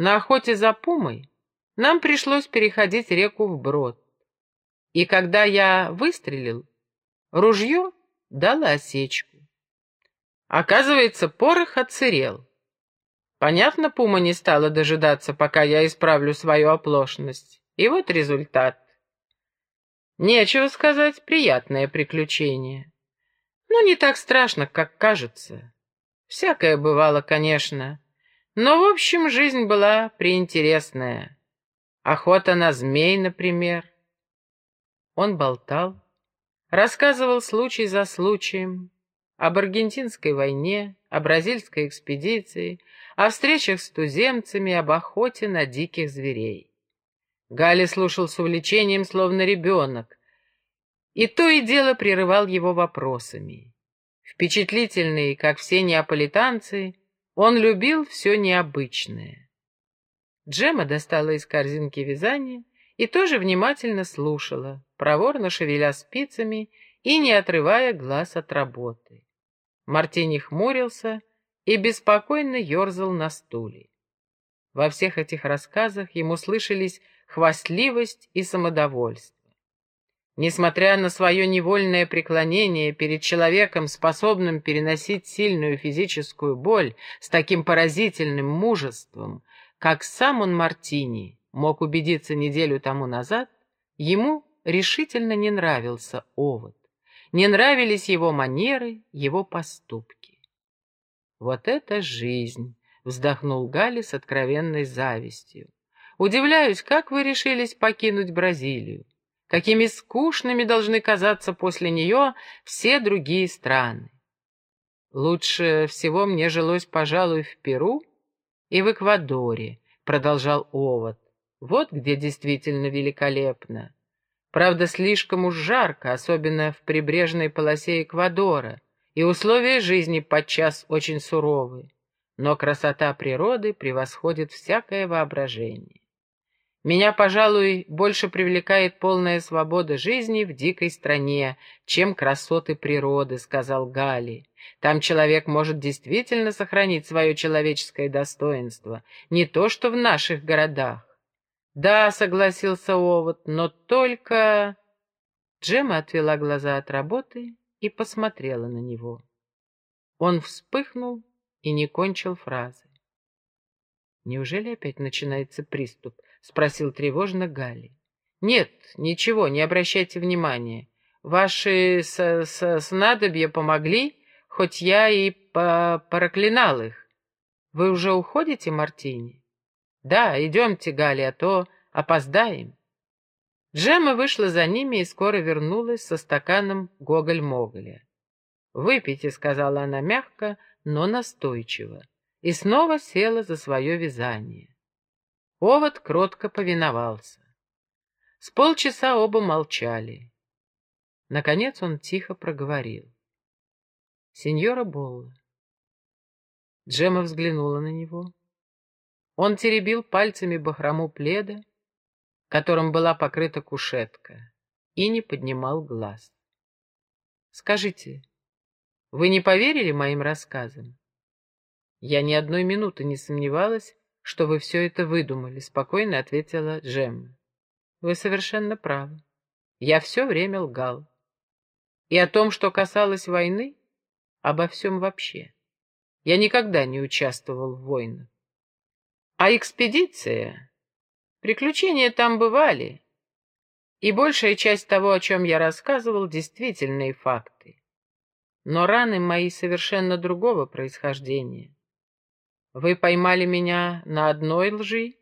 на охоте за пумой нам пришлось переходить реку вброд. И когда я выстрелил, ружье дало осечку. Оказывается, порох отсырел. Понятно, пума не стала дожидаться, пока я исправлю свою оплошность. И вот результат. Нечего сказать, приятное приключение. Но не так страшно, как кажется. Всякое бывало, конечно. Но, в общем, жизнь была приинтересная. Охота на змей, например. Он болтал, рассказывал случай за случаем, об аргентинской войне, о бразильской экспедиции, о встречах с туземцами, об охоте на диких зверей. Галя слушал с увлечением, словно ребенок, и то и дело прерывал его вопросами. Впечатлительный, как все неаполитанцы, он любил все необычное. Джема достала из корзинки вязание и тоже внимательно слушала, проворно шевеля спицами и не отрывая глаз от работы. Мартини хмурился и беспокойно ерзал на стуле. Во всех этих рассказах ему слышались хвастливость и самодовольство. Несмотря на свое невольное преклонение перед человеком, способным переносить сильную физическую боль с таким поразительным мужеством, как сам он Мартини мог убедиться неделю тому назад, ему решительно не нравился овод. Не нравились его манеры, его поступки. «Вот это жизнь!» — вздохнул Гали с откровенной завистью. «Удивляюсь, как вы решились покинуть Бразилию? Какими скучными должны казаться после нее все другие страны? Лучше всего мне жилось, пожалуй, в Перу и в Эквадоре», — продолжал Овод. «Вот где действительно великолепно. Правда, слишком уж жарко, особенно в прибрежной полосе Эквадора, и условия жизни подчас очень суровы. Но красота природы превосходит всякое воображение. Меня, пожалуй, больше привлекает полная свобода жизни в дикой стране, чем красоты природы, сказал Гали. Там человек может действительно сохранить свое человеческое достоинство, не то что в наших городах. «Да», — согласился Овод, — «но только...» Джема отвела глаза от работы и посмотрела на него. Он вспыхнул и не кончил фразы. «Неужели опять начинается приступ?» — спросил тревожно Гали. «Нет, ничего, не обращайте внимания. Ваши с -с снадобья помогли, хоть я и по проклинал их. Вы уже уходите, Мартини?» «Да, идемте, Галя, а то опоздаем». Джема вышла за ними и скоро вернулась со стаканом гоголь-моголя. «Выпейте», — сказала она мягко, но настойчиво, и снова села за свое вязание. Овод кротко повиновался. С полчаса оба молчали. Наконец он тихо проговорил. «Сеньора Болла». Джема взглянула на него. Он теребил пальцами бахрому пледа, которым была покрыта кушетка, и не поднимал глаз. «Скажите, вы не поверили моим рассказам?» «Я ни одной минуты не сомневалась, что вы все это выдумали», — спокойно ответила Джемма. «Вы совершенно правы. Я все время лгал. И о том, что касалось войны, обо всем вообще. Я никогда не участвовал в войнах. А экспедиция? Приключения там бывали. И большая часть того, о чем я рассказывал, действительные факты. Но раны мои совершенно другого происхождения. Вы поймали меня на одной лжи,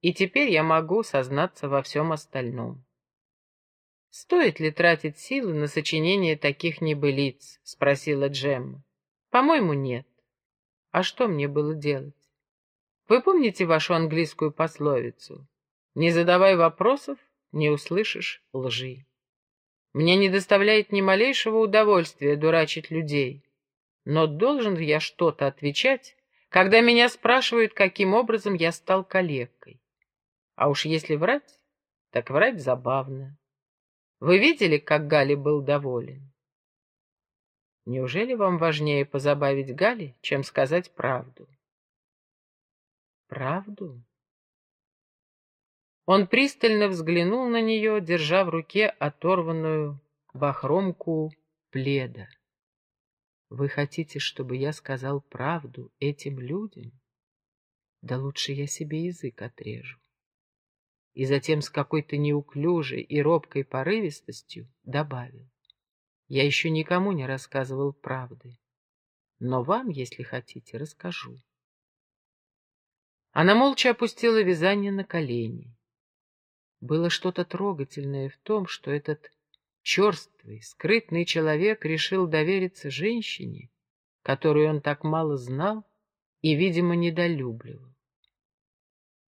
и теперь я могу сознаться во всем остальном. «Стоит ли тратить силы на сочинение таких небылиц?» — спросила Джемма. «По-моему, нет. А что мне было делать?» Вы помните вашу английскую пословицу? Не задавай вопросов, не услышишь лжи. Мне не доставляет ни малейшего удовольствия дурачить людей. Но должен я что-то отвечать, когда меня спрашивают, каким образом я стал калекой. А уж если врать, так врать забавно. Вы видели, как Гали был доволен? Неужели вам важнее позабавить Гали, чем сказать правду? правду? Он пристально взглянул на нее, держа в руке оторванную бахромку пледа. Вы хотите, чтобы я сказал правду этим людям? Да лучше я себе язык отрежу. И затем с какой-то неуклюжей и робкой порывистостью добавил. Я еще никому не рассказывал правды, но вам, если хотите, расскажу. Она молча опустила вязание на колени. Было что-то трогательное в том, что этот черствый, скрытный человек решил довериться женщине, которую он так мало знал и, видимо, недолюбливал.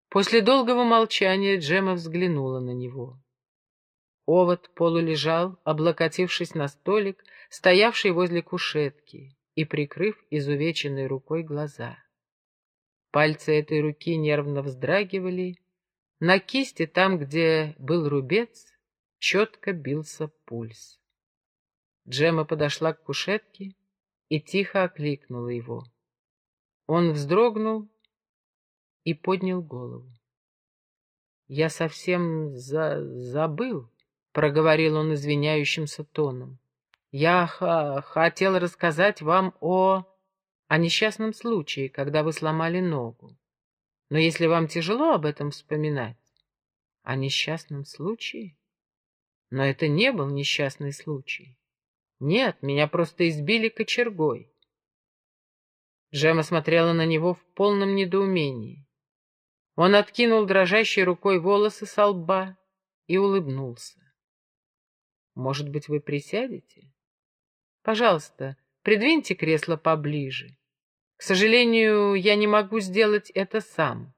После долгого молчания Джема взглянула на него. Овод полулежал, облокотившись на столик, стоявший возле кушетки, и прикрыв изувеченной рукой глаза. Пальцы этой руки нервно вздрагивали, на кисти, там, где был рубец, четко бился пульс. Джема подошла к кушетке и тихо окликнула его. Он вздрогнул и поднял голову. «Я совсем за... забыл», — проговорил он извиняющимся тоном. «Я хотел рассказать вам о... о несчастном случае, когда вы сломали ногу. Но если вам тяжело об этом вспоминать, о несчастном случае? Но это не был несчастный случай. Нет, меня просто избили кочергой. Джема смотрела на него в полном недоумении. Он откинул дрожащей рукой волосы со лба и улыбнулся. «Может быть, вы присядете? Пожалуйста, придвиньте кресло поближе. К сожалению, я не могу сделать это сам.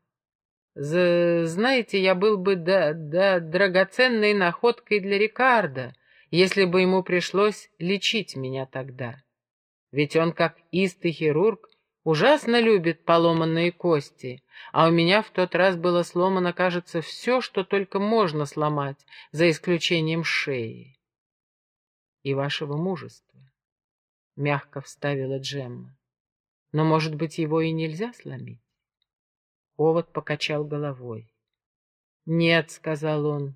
З знаете, я был бы да, да, драгоценной находкой для Рикардо, если бы ему пришлось лечить меня тогда. Ведь он, как истый хирург, ужасно любит поломанные кости, а у меня в тот раз было сломано, кажется, все, что только можно сломать, за исключением шеи. И вашего мужества, — мягко вставила Джемма. Но, может быть, его и нельзя сломить? Овод покачал головой. «Нет», — сказал он,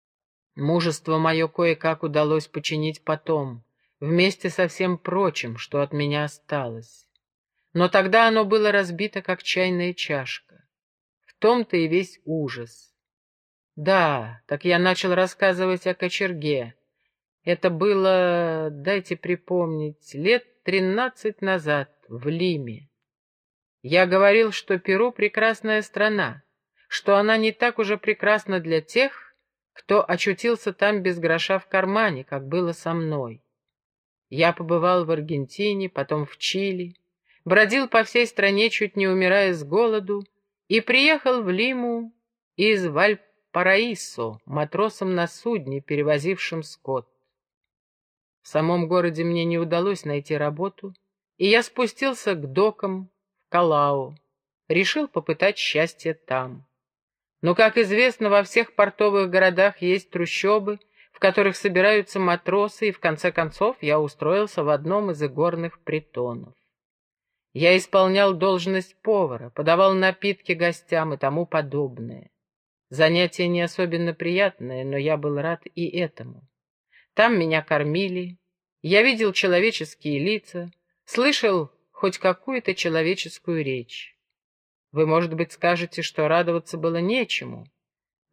— «мужество мое кое-как удалось починить потом, вместе со всем прочим, что от меня осталось. Но тогда оно было разбито, как чайная чашка. В том-то и весь ужас. Да, так я начал рассказывать о кочерге. Это было, дайте припомнить, лет тринадцать назад в Лиме. Я говорил, что Перу — прекрасная страна, что она не так уже прекрасна для тех, кто очутился там без гроша в кармане, как было со мной. Я побывал в Аргентине, потом в Чили, бродил по всей стране, чуть не умирая с голоду, и приехал в Лиму из Вальпараисо матросом на судне, перевозившем скот. В самом городе мне не удалось найти работу, и я спустился к докам Калау, решил попытать счастье там. Но, как известно, во всех портовых городах есть трущобы, в которых собираются матросы, и в конце концов я устроился в одном из игорных притонов. Я исполнял должность повара, подавал напитки гостям и тому подобное. Занятие не особенно приятное, но я был рад и этому. Там меня кормили, я видел человеческие лица, слышал хоть какую-то человеческую речь. Вы, может быть, скажете, что радоваться было нечему,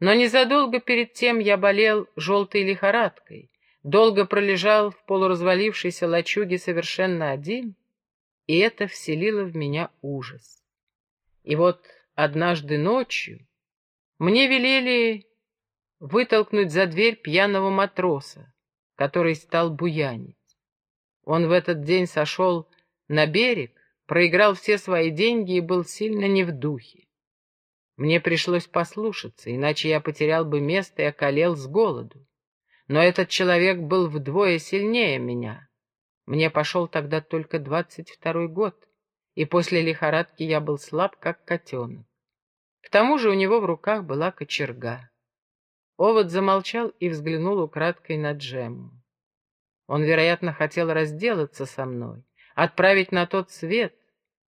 но незадолго перед тем я болел желтой лихорадкой, долго пролежал в полуразвалившейся лачуге совершенно один, и это вселило в меня ужас. И вот однажды ночью мне велели вытолкнуть за дверь пьяного матроса, который стал буянить. Он в этот день сошел на берег, проиграл все свои деньги и был сильно не в духе. Мне пришлось послушаться, иначе я потерял бы место и околел с голоду. Но этот человек был вдвое сильнее меня. Мне пошел тогда только двадцать второй год, и после лихорадки я был слаб, как котенок. К тому же у него в руках была кочерга. Овод замолчал и взглянул украдкой на Джемму. Он, вероятно, хотел разделаться со мной, отправить на тот свет,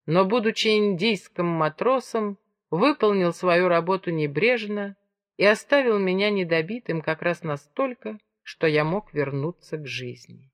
но, будучи индийским матросом, выполнил свою работу небрежно и оставил меня недобитым как раз настолько, что я мог вернуться к жизни.